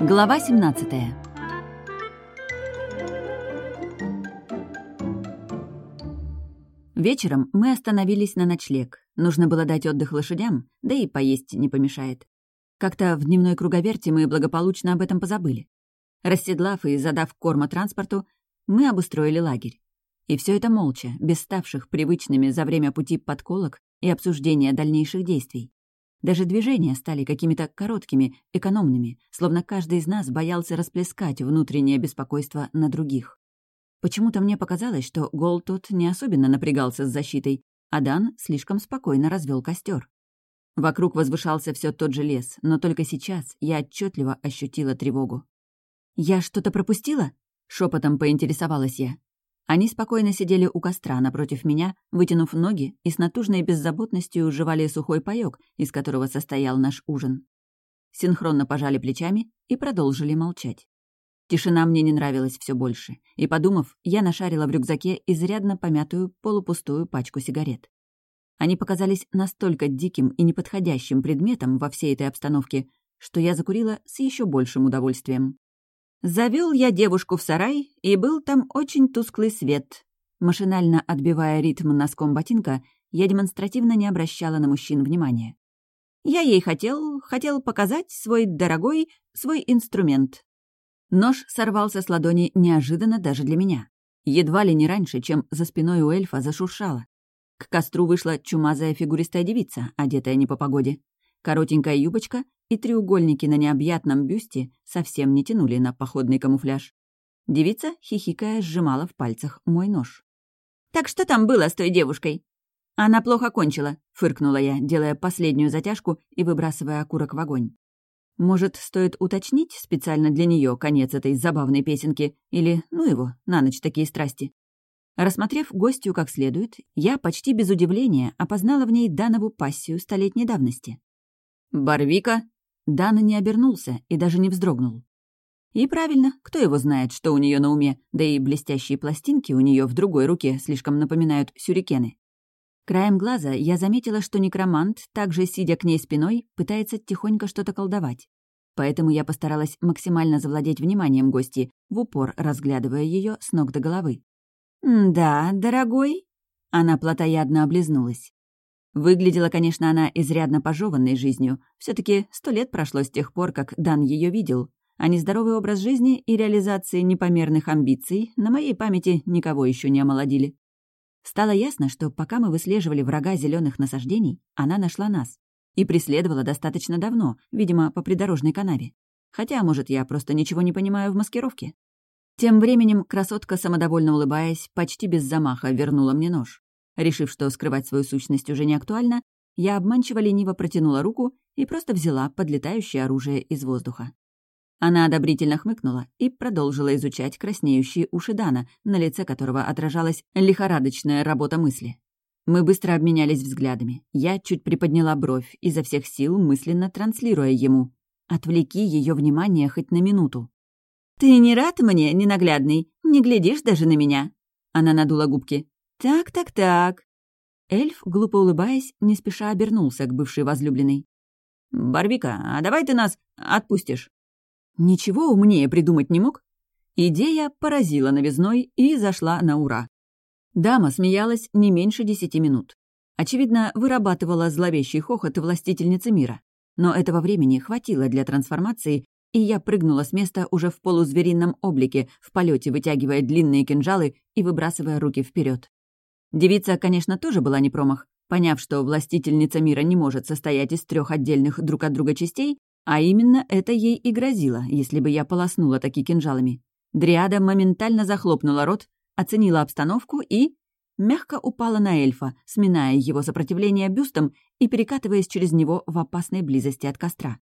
Глава 17 Вечером мы остановились на ночлег. Нужно было дать отдых лошадям, да и поесть не помешает. Как-то в дневной круговерте мы благополучно об этом позабыли. Расседлав и задав корма транспорту, мы обустроили лагерь. И все это молча, без ставших привычными за время пути подколок и обсуждения дальнейших действий. Даже движения стали какими-то короткими, экономными, словно каждый из нас боялся расплескать внутреннее беспокойство на других. Почему-то мне показалось, что Гол тот не особенно напрягался с защитой, а Дан слишком спокойно развел костер. Вокруг возвышался все тот же лес, но только сейчас я отчетливо ощутила тревогу. «Я что-то пропустила?» — шепотом поинтересовалась я. Они спокойно сидели у костра напротив меня, вытянув ноги и с натужной беззаботностью жевали сухой паёк, из которого состоял наш ужин. Синхронно пожали плечами и продолжили молчать. Тишина мне не нравилась все больше, и, подумав, я нашарила в рюкзаке изрядно помятую полупустую пачку сигарет. Они показались настолько диким и неподходящим предметом во всей этой обстановке, что я закурила с еще большим удовольствием. Завел я девушку в сарай, и был там очень тусклый свет. Машинально отбивая ритм носком ботинка, я демонстративно не обращала на мужчин внимания. Я ей хотел, хотел показать свой дорогой, свой инструмент. Нож сорвался с ладони неожиданно даже для меня. Едва ли не раньше, чем за спиной у эльфа зашуршало. К костру вышла чумазая фигуристая девица, одетая не по погоде. Коротенькая юбочка и треугольники на необъятном бюсте совсем не тянули на походный камуфляж. Девица, хихикая, сжимала в пальцах мой нож. «Так что там было с той девушкой?» «Она плохо кончила», — фыркнула я, делая последнюю затяжку и выбрасывая окурок в огонь. «Может, стоит уточнить специально для нее конец этой забавной песенки? Или, ну его, на ночь такие страсти?» Рассмотрев гостью как следует, я почти без удивления опознала в ней Данову пассию столетней давности. «Барвика?» Дана не обернулся и даже не вздрогнул. И правильно, кто его знает, что у нее на уме, да и блестящие пластинки у нее в другой руке слишком напоминают сюрикены. Краем глаза я заметила, что некромант, также сидя к ней спиной, пытается тихонько что-то колдовать. Поэтому я постаралась максимально завладеть вниманием гости, в упор разглядывая ее с ног до головы. «Да, дорогой?» Она плотоядно облизнулась. Выглядела, конечно, она изрядно пожеванной жизнью. все таки сто лет прошло с тех пор, как Дан ее видел, а нездоровый образ жизни и реализации непомерных амбиций на моей памяти никого еще не омолодили. Стало ясно, что пока мы выслеживали врага зеленых насаждений, она нашла нас. И преследовала достаточно давно, видимо, по придорожной канаве. Хотя, может, я просто ничего не понимаю в маскировке. Тем временем красотка, самодовольно улыбаясь, почти без замаха вернула мне нож. Решив, что скрывать свою сущность уже не актуально, я обманчиво лениво протянула руку и просто взяла подлетающее оружие из воздуха. Она одобрительно хмыкнула и продолжила изучать краснеющие уши Дана, на лице которого отражалась лихорадочная работа мысли. Мы быстро обменялись взглядами. Я чуть приподняла бровь, изо всех сил мысленно транслируя ему. «Отвлеки ее внимание хоть на минуту». «Ты не рад мне, ненаглядный? Не глядишь даже на меня?» Она надула губки. «Так-так-так». Эльф, глупо улыбаясь, не спеша обернулся к бывшей возлюбленной. «Барбика, а давай ты нас отпустишь?» Ничего умнее придумать не мог. Идея поразила новизной и зашла на ура. Дама смеялась не меньше десяти минут. Очевидно, вырабатывала зловещий хохот властительницы мира. Но этого времени хватило для трансформации, и я прыгнула с места уже в полузверином облике, в полете вытягивая длинные кинжалы и выбрасывая руки вперед. Девица, конечно, тоже была не промах. Поняв, что властительница мира не может состоять из трех отдельных друг от друга частей, а именно это ей и грозило, если бы я полоснула таки кинжалами. Дриада моментально захлопнула рот, оценила обстановку и... мягко упала на эльфа, сминая его сопротивление бюстом и перекатываясь через него в опасной близости от костра.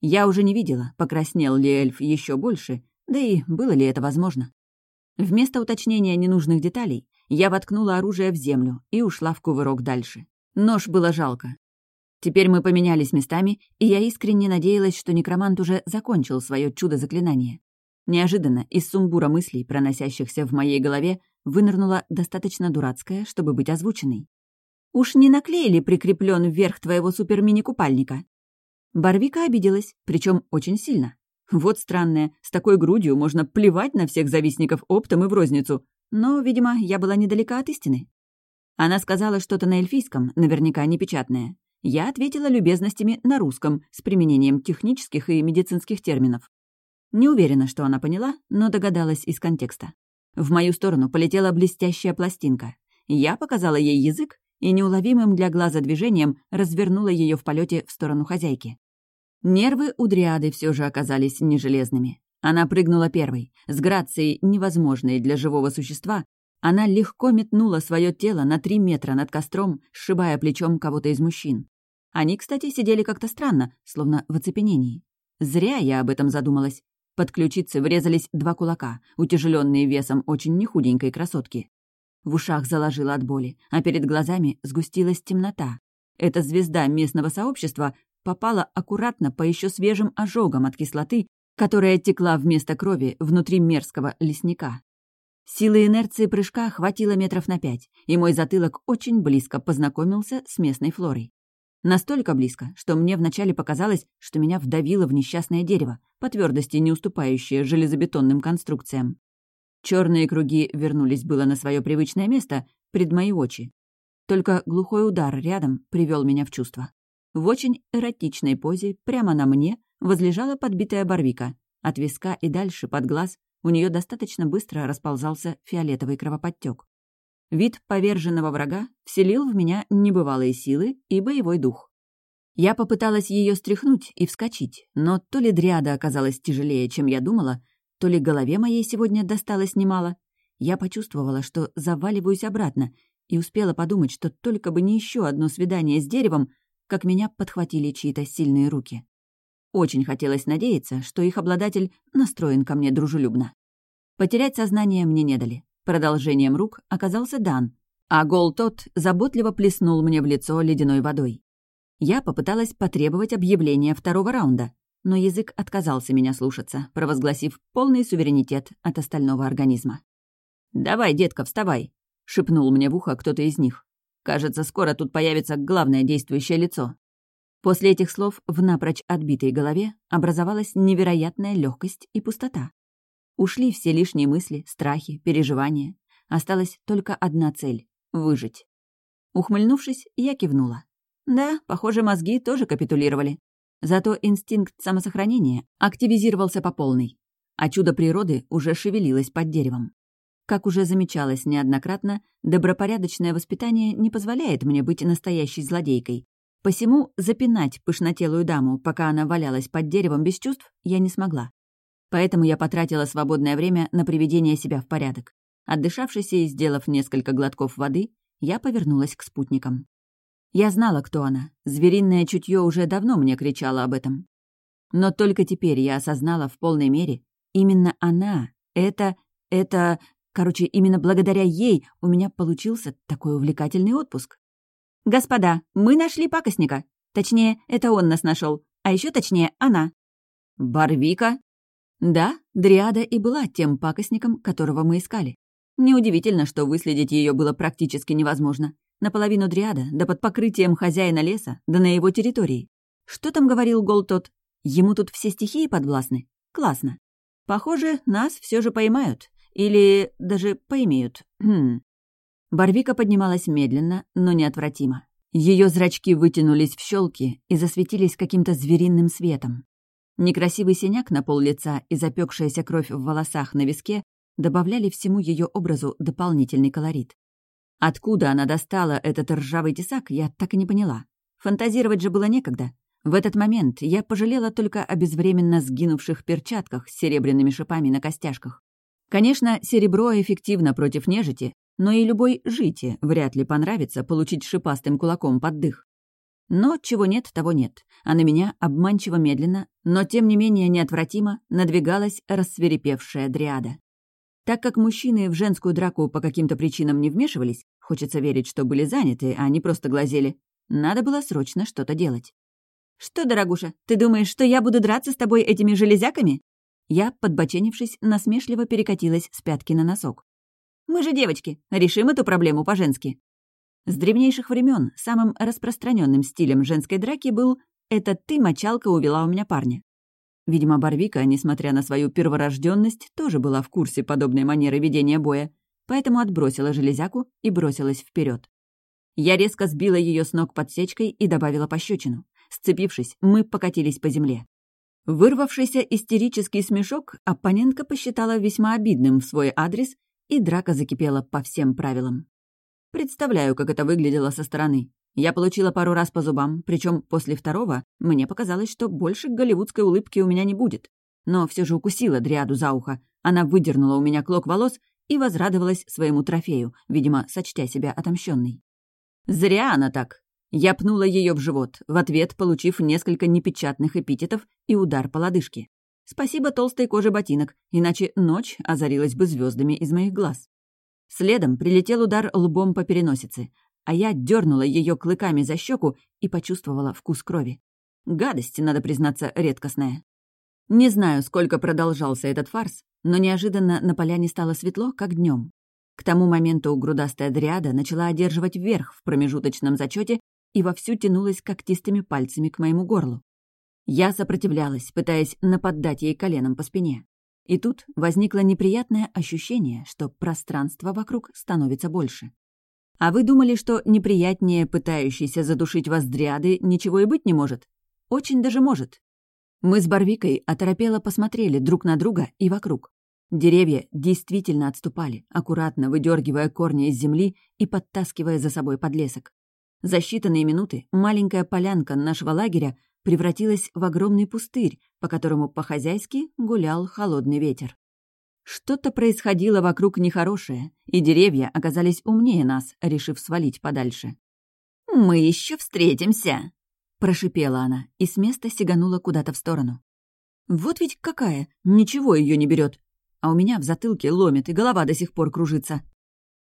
Я уже не видела, покраснел ли эльф еще больше, да и было ли это возможно. Вместо уточнения ненужных деталей я воткнула оружие в землю и ушла в кувырок дальше. Нож было жалко. Теперь мы поменялись местами, и я искренне надеялась, что некромант уже закончил свое чудо-заклинание. Неожиданно из сумбура мыслей, проносящихся в моей голове, вынырнула достаточно дурацкая, чтобы быть озвученной. «Уж не наклеили прикреплен вверх твоего супермини-купальника?» Барвика обиделась, причем очень сильно. Вот странное, с такой грудью можно плевать на всех завистников оптом и в розницу. Но, видимо, я была недалека от истины. Она сказала что-то на эльфийском, наверняка непечатное. Я ответила любезностями на русском, с применением технических и медицинских терминов. Не уверена, что она поняла, но догадалась из контекста. В мою сторону полетела блестящая пластинка. Я показала ей язык и неуловимым для глаза движением развернула ее в полете в сторону хозяйки. Нервы у дриады все же оказались не железными. Она прыгнула первой. С грацией, невозможной для живого существа, она легко метнула свое тело на три метра над костром, сшибая плечом кого-то из мужчин. Они, кстати, сидели как-то странно, словно в оцепенении. Зря я об этом задумалась. Под ключицы врезались два кулака, утяжеленные весом очень нехуденькой красотки. В ушах заложило от боли, а перед глазами сгустилась темнота. Эта звезда местного сообщества попала аккуратно по еще свежим ожогам от кислоты, которая текла вместо крови внутри мерзкого лесника. Силы инерции прыжка хватило метров на пять, и мой затылок очень близко познакомился с местной флорой. Настолько близко, что мне вначале показалось, что меня вдавило в несчастное дерево, по твердости не уступающее железобетонным конструкциям. Черные круги вернулись было на свое привычное место, пред мои очи. Только глухой удар рядом привел меня в чувство. В очень эротичной позе, прямо на мне, возлежала подбитая барвика. От виска и дальше, под глаз, у нее достаточно быстро расползался фиолетовый кровоподтек. Вид поверженного врага вселил в меня небывалые силы и боевой дух. Я попыталась ее стряхнуть и вскочить, но то ли дряда оказалась тяжелее, чем я думала, то ли голове моей сегодня досталось немало. Я почувствовала, что заваливаюсь обратно, и успела подумать, что только бы не еще одно свидание с деревом, как меня подхватили чьи-то сильные руки. Очень хотелось надеяться, что их обладатель настроен ко мне дружелюбно. Потерять сознание мне не дали. Продолжением рук оказался Дан, а гол тот заботливо плеснул мне в лицо ледяной водой. Я попыталась потребовать объявления второго раунда, но язык отказался меня слушаться, провозгласив полный суверенитет от остального организма. «Давай, детка, вставай!» — шепнул мне в ухо кто-то из них. «Кажется, скоро тут появится главное действующее лицо». После этих слов в напрочь отбитой голове образовалась невероятная легкость и пустота. Ушли все лишние мысли, страхи, переживания. Осталась только одна цель — выжить. Ухмыльнувшись, я кивнула. Да, похоже, мозги тоже капитулировали. Зато инстинкт самосохранения активизировался по полной, а чудо природы уже шевелилось под деревом. Как уже замечалось неоднократно, добропорядочное воспитание не позволяет мне быть настоящей злодейкой. Посему запинать пышнотелую даму, пока она валялась под деревом без чувств, я не смогла. Поэтому я потратила свободное время на приведение себя в порядок. Отдышавшись и сделав несколько глотков воды, я повернулась к спутникам. Я знала, кто она. Звериное чутье уже давно мне кричало об этом. Но только теперь я осознала в полной мере, именно она, это, это... Короче, именно благодаря ей у меня получился такой увлекательный отпуск. «Господа, мы нашли пакостника. Точнее, это он нас нашел, а еще точнее, она». «Барвика?» Да, Дриада и была тем пакостником, которого мы искали. Неудивительно, что выследить ее было практически невозможно. Наполовину дриада, да под покрытием хозяина леса, да на его территории. Что там говорил Гол тот? Ему тут все стихии подвластны? Классно. Похоже, нас все же поймают. Или даже поймеют. Хм. Барвика поднималась медленно, но неотвратимо. Ее зрачки вытянулись в щелки и засветились каким-то звериным светом. Некрасивый синяк на пол лица и запекшаяся кровь в волосах на виске добавляли всему ее образу дополнительный колорит. Откуда она достала этот ржавый тесак, я так и не поняла. Фантазировать же было некогда. В этот момент я пожалела только о безвременно сгинувших перчатках с серебряными шипами на костяшках. Конечно, серебро эффективно против нежити, но и любой жити вряд ли понравится получить шипастым кулаком под дых. Но чего нет, того нет, а на меня обманчиво медленно, но тем не менее неотвратимо надвигалась рассверепевшая дриада. Так как мужчины в женскую драку по каким-то причинам не вмешивались, хочется верить, что были заняты, а не просто глазели, надо было срочно что-то делать. «Что, дорогуша, ты думаешь, что я буду драться с тобой этими железяками?» Я, подбоченившись, насмешливо перекатилась с пятки на носок. «Мы же девочки, решим эту проблему по-женски». С древнейших времен самым распространенным стилем женской драки был «это ты, мочалка, увела у меня парня». Видимо, Барвика, несмотря на свою перворожденность, тоже была в курсе подобной манеры ведения боя, поэтому отбросила железяку и бросилась вперед. Я резко сбила ее с ног подсечкой и добавила пощечину. Сцепившись, мы покатились по земле. Вырвавшийся истерический смешок оппонентка посчитала весьма обидным в свой адрес, и драка закипела по всем правилам. Представляю, как это выглядело со стороны. Я получила пару раз по зубам, причем после второго мне показалось, что больше голливудской улыбки у меня не будет. Но все же укусила Дриаду за ухо. Она выдернула у меня клок волос и возрадовалась своему трофею, видимо, сочтя себя отомщенной. Зря она так. Я пнула ее в живот, в ответ получив несколько непечатных эпитетов и удар по лодыжке. Спасибо толстой коже ботинок, иначе ночь озарилась бы звездами из моих глаз. Следом прилетел удар лбом по переносице, а я дернула ее клыками за щеку и почувствовала вкус крови. Гадость, надо признаться, редкостная. Не знаю, сколько продолжался этот фарс, но неожиданно на поляне стало светло, как днем. К тому моменту грудастая дриада начала одерживать вверх в промежуточном зачете и вовсю тянулась когтистыми пальцами к моему горлу. Я сопротивлялась, пытаясь наподдать ей коленом по спине. И тут возникло неприятное ощущение, что пространство вокруг становится больше. А вы думали, что неприятнее пытающейся задушить вас дриады ничего и быть не может? Очень даже может. Мы с Барвикой оторопело посмотрели друг на друга и вокруг. Деревья действительно отступали, аккуратно выдергивая корни из земли и подтаскивая за собой подлесок. За считанные минуты маленькая полянка нашего лагеря превратилась в огромный пустырь, по которому по-хозяйски гулял холодный ветер. Что-то происходило вокруг нехорошее, и деревья оказались умнее нас, решив свалить подальше. «Мы еще встретимся!» — прошипела она и с места сиганула куда-то в сторону. «Вот ведь какая! Ничего ее не берет, А у меня в затылке ломит, и голова до сих пор кружится.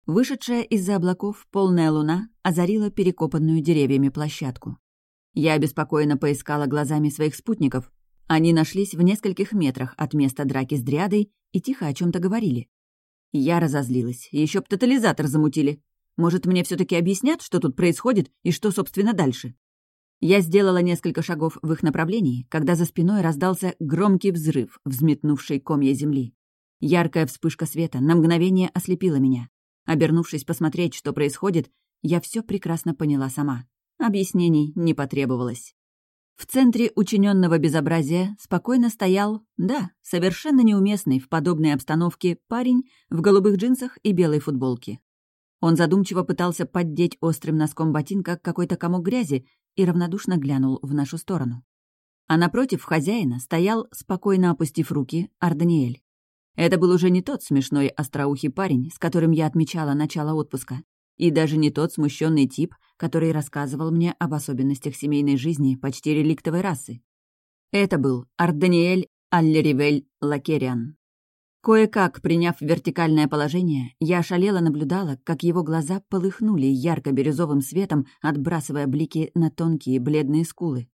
Вышедшая из-за облаков полная луна озарила перекопанную деревьями площадку. Я обеспокоенно поискала глазами своих спутников. Они нашлись в нескольких метрах от места драки с дриадой и тихо о чем то говорили. Я разозлилась. Еще б тотализатор замутили. Может, мне все таки объяснят, что тут происходит и что, собственно, дальше? Я сделала несколько шагов в их направлении, когда за спиной раздался громкий взрыв, взметнувший комья земли. Яркая вспышка света на мгновение ослепила меня. Обернувшись посмотреть, что происходит, я все прекрасно поняла сама. Объяснений не потребовалось. В центре учиненного безобразия спокойно стоял, да, совершенно неуместный в подобной обстановке парень в голубых джинсах и белой футболке. Он задумчиво пытался поддеть острым носком ботинка какой-то комок грязи и равнодушно глянул в нашу сторону. А напротив хозяина стоял, спокойно опустив руки, Арданиэль. Это был уже не тот смешной остроухий парень, с которым я отмечала начало отпуска. И даже не тот смущенный тип, который рассказывал мне об особенностях семейной жизни почти реликтовой расы. Это был Арданиэль Аллеривель Лакериан. Кое-как, приняв вертикальное положение, я ошалела наблюдала, как его глаза полыхнули ярко-бирюзовым светом, отбрасывая блики на тонкие бледные скулы.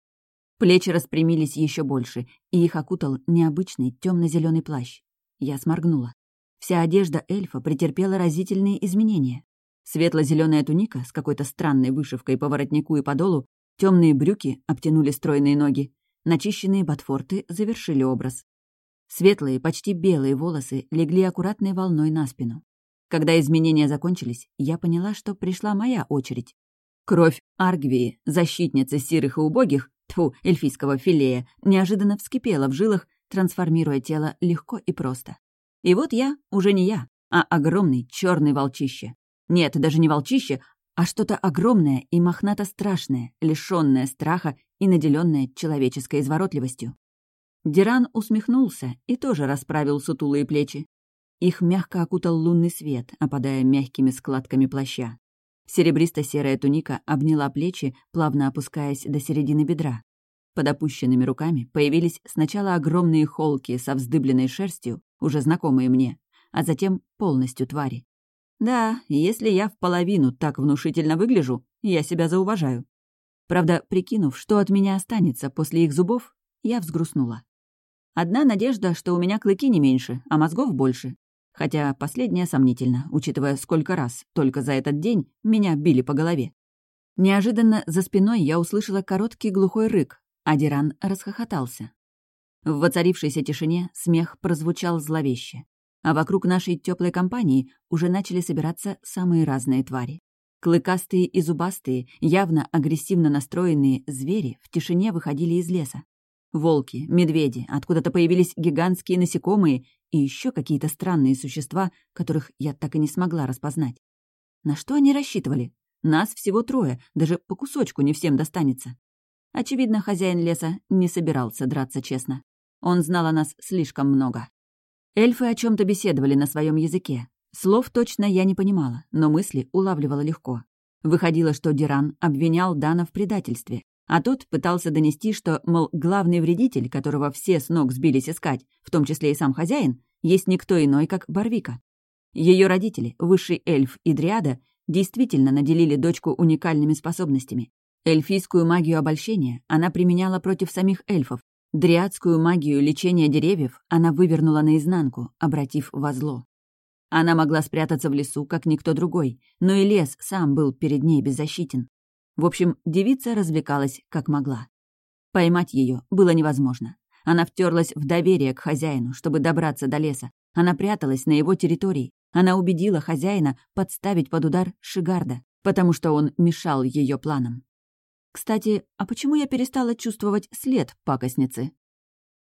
Плечи распрямились еще больше, и их окутал необычный темно-зеленый плащ. Я сморгнула. Вся одежда эльфа претерпела разительные изменения. Светло-зеленая туника с какой-то странной вышивкой по воротнику и подолу, темные брюки обтянули стройные ноги, начищенные ботфорты завершили образ. Светлые, почти белые волосы легли аккуратной волной на спину. Когда изменения закончились, я поняла, что пришла моя очередь. Кровь Аргвии, защитницы сирых и убогих, тфу, эльфийского филея, неожиданно вскипела в жилах, трансформируя тело легко и просто. И вот я уже не я, а огромный черный волчище. Нет, даже не волчище, а что-то огромное и мохнато-страшное, лишённое страха и наделённое человеческой изворотливостью. Диран усмехнулся и тоже расправил сутулые плечи. Их мягко окутал лунный свет, опадая мягкими складками плаща. Серебристо-серая туника обняла плечи, плавно опускаясь до середины бедра. Под опущенными руками появились сначала огромные холки со вздыбленной шерстью, уже знакомые мне, а затем полностью твари. Да, если я в половину так внушительно выгляжу, я себя зауважаю. Правда, прикинув, что от меня останется после их зубов, я взгрустнула. Одна надежда, что у меня клыки не меньше, а мозгов больше. Хотя последнее сомнительно, учитывая, сколько раз только за этот день меня били по голове. Неожиданно за спиной я услышала короткий глухой рык, а Диран расхохотался. В воцарившейся тишине смех прозвучал зловеще. А вокруг нашей теплой компании уже начали собираться самые разные твари. Клыкастые и зубастые, явно агрессивно настроенные звери в тишине выходили из леса. Волки, медведи, откуда-то появились гигантские насекомые и еще какие-то странные существа, которых я так и не смогла распознать. На что они рассчитывали? Нас всего трое, даже по кусочку не всем достанется. Очевидно, хозяин леса не собирался драться честно. Он знал о нас слишком много. Эльфы о чем то беседовали на своем языке. Слов точно я не понимала, но мысли улавливала легко. Выходило, что Диран обвинял Дана в предательстве, а тот пытался донести, что, мол, главный вредитель, которого все с ног сбились искать, в том числе и сам хозяин, есть никто иной, как Барвика. Ее родители, высший эльф и дриада, действительно наделили дочку уникальными способностями. Эльфийскую магию обольщения она применяла против самих эльфов, Дриадскую магию лечения деревьев она вывернула наизнанку, обратив во зло. Она могла спрятаться в лесу, как никто другой, но и лес сам был перед ней беззащитен. В общем, девица развлекалась как могла. Поймать ее было невозможно. Она втерлась в доверие к хозяину, чтобы добраться до леса. Она пряталась на его территории. Она убедила хозяина подставить под удар Шигарда, потому что он мешал ее планам. Кстати, а почему я перестала чувствовать след пакостницы?